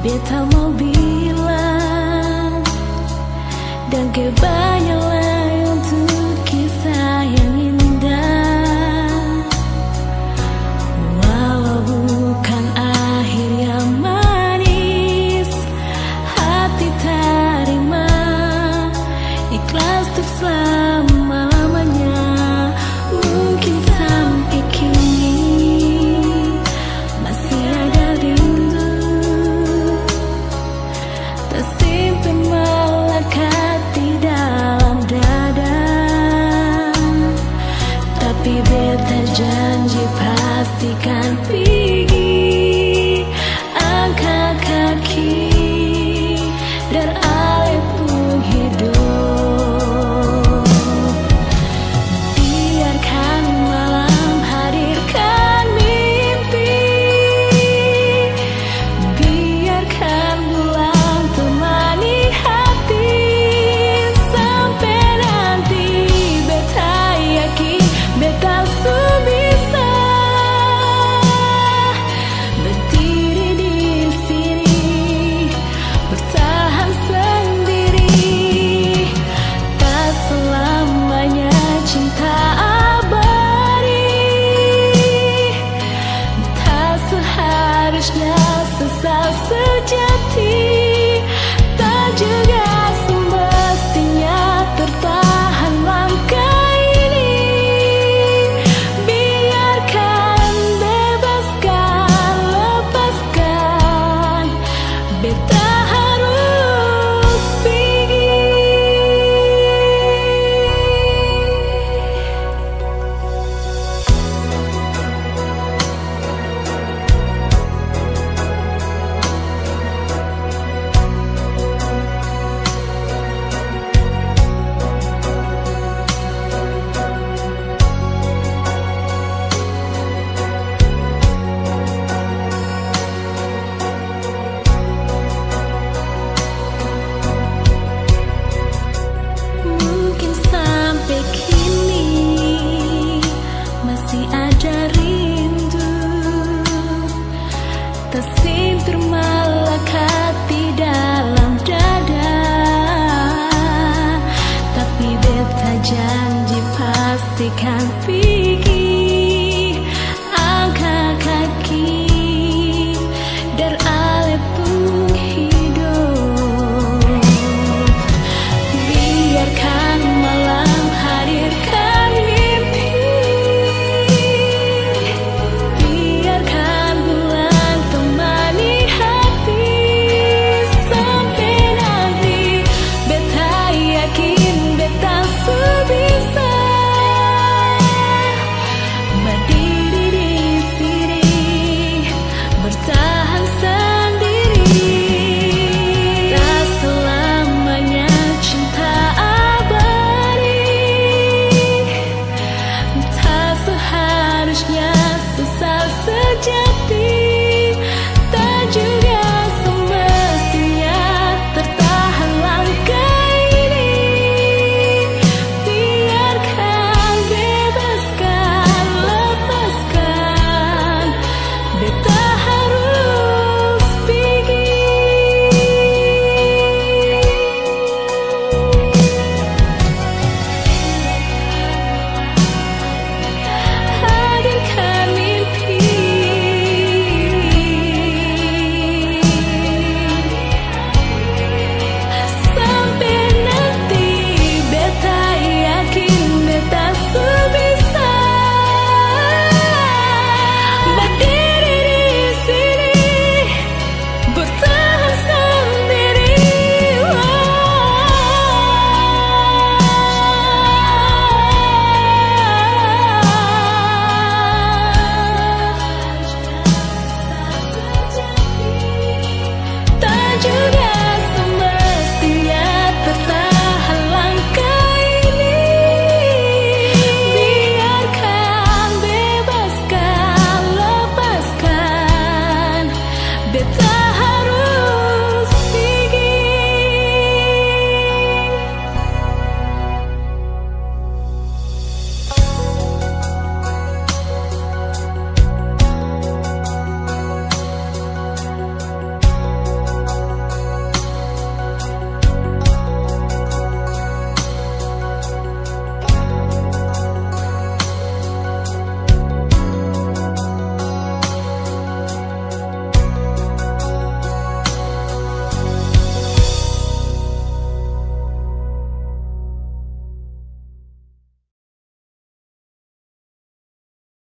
Beta mau bilang Dan kebanyakan janji pastikan It can't be